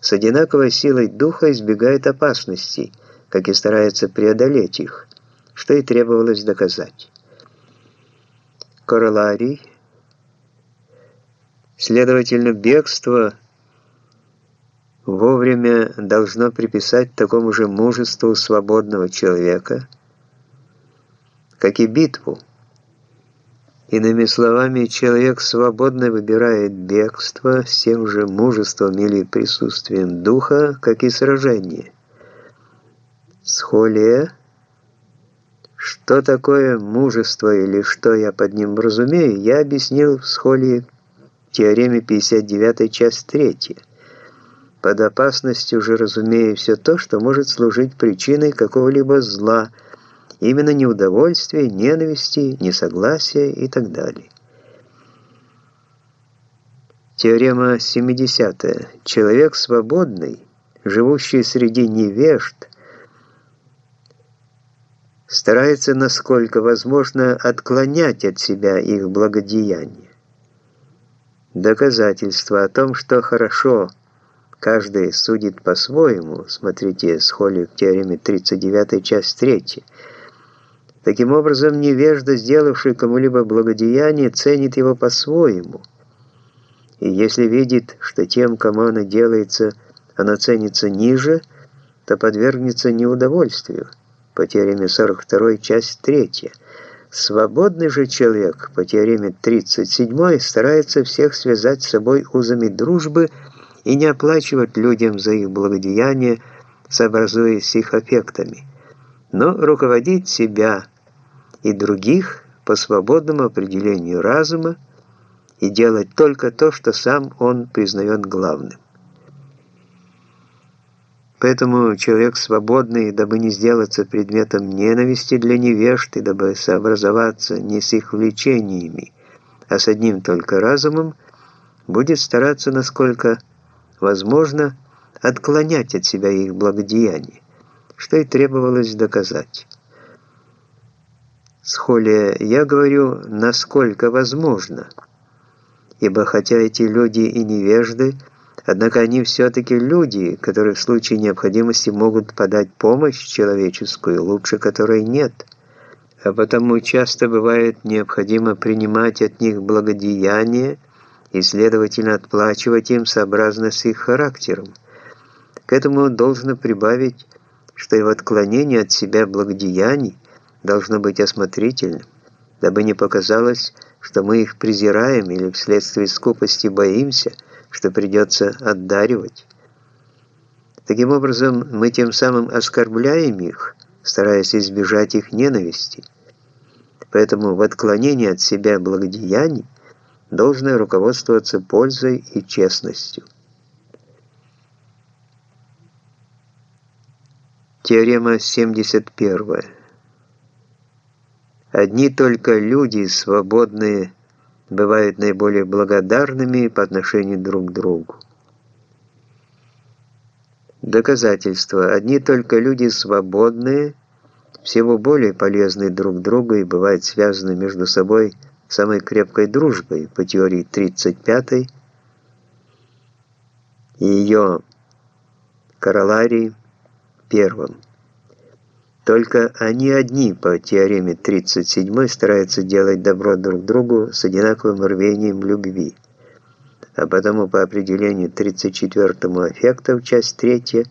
с одинаковой силой духа избегает опасностей, как и старается преодолеть их, что и требовалось доказать. Короларий, следовательно, бегство вовремя должно приписать такому же мужеству свободного человека, как и битву, Иными словами, человек свободно выбирает бегство с тем же мужеством или присутствием духа, как и сражение. Схолия что такое мужество или что я под ним разумею, я объяснил в схолии теореме 59 часть 3. Под опасностью же разумею все то, что может служить причиной какого-либо зла – Именно неудовольствие, ненависти, несогласия и так далее. Теорема 70. -я. Человек свободный, живущий среди невежд, старается, насколько возможно, отклонять от себя их благодеяния. Доказательство о том, что хорошо каждый судит по-своему, смотрите Схоли в теореме 39, часть 3, Таким образом, невежда, сделавший кому-либо благодеяние, ценит его по-своему. И если видит, что тем, кому оно делается, оно ценится ниже, то подвергнется неудовольствию. По теореме 42, часть 3. Свободный же человек, по теореме 37, старается всех связать с собой узами дружбы и не оплачивать людям за их благодеяние, сообразуясь с их аффектами но руководить себя и других по свободному определению разума и делать только то, что сам он признает главным. Поэтому человек свободный, дабы не сделаться предметом ненависти для невежд и дабы сообразоваться не с их влечениями, а с одним только разумом, будет стараться, насколько возможно, отклонять от себя их благодеяния что и требовалось доказать. Схолия, я говорю, насколько возможно, ибо хотя эти люди и невежды, однако они все-таки люди, которые в случае необходимости могут подать помощь человеческую, лучше которой нет, а потому часто бывает необходимо принимать от них благодеяние и, следовательно, отплачивать им сообразно с их характером. К этому должно прибавить что и в отклонении от себя благодеяний должно быть осмотрительным, дабы не показалось, что мы их презираем или вследствие скупости боимся, что придется отдаривать. Таким образом, мы тем самым оскорбляем их, стараясь избежать их ненависти. Поэтому в отклонении от себя благодеяний должно руководствоваться пользой и честностью. Теорема 71. Одни только люди, свободные, бывают наиболее благодарными по отношению друг к другу. Доказательство. Одни только люди свободные, всего более полезны друг другу и бывают связаны между собой самой крепкой дружбой по теории 35 и ее короларии первым. Только они одни по теореме 37 стараются делать добро друг другу с одинаковым рвением любви. А потому по определению 34 аффектов, часть 3,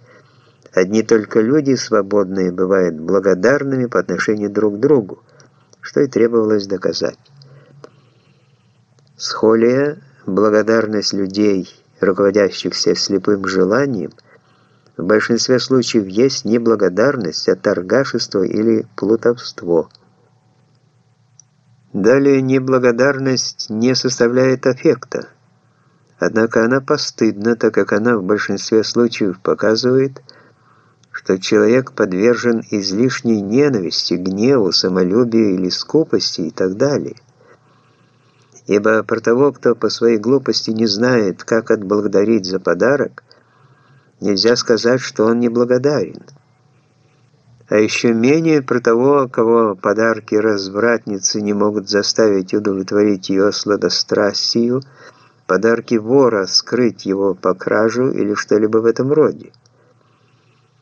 одни только люди свободные бывают благодарными по отношению друг к другу, что и требовалось доказать. Схолия, благодарность людей, руководящихся слепым желанием – в большинстве случаев есть неблагодарность, а торгашество или плутовство. Далее неблагодарность не составляет аффекта, однако она постыдна, так как она в большинстве случаев показывает, что человек подвержен излишней ненависти, гневу, самолюбию или скупости и так далее. Ибо про того, кто по своей глупости не знает, как отблагодарить за подарок, нельзя сказать, что он неблагодарен. А еще менее про того, кого подарки развратницы не могут заставить удовлетворить ее сладострастию, подарки вора скрыть его по кражу или что-либо в этом роде.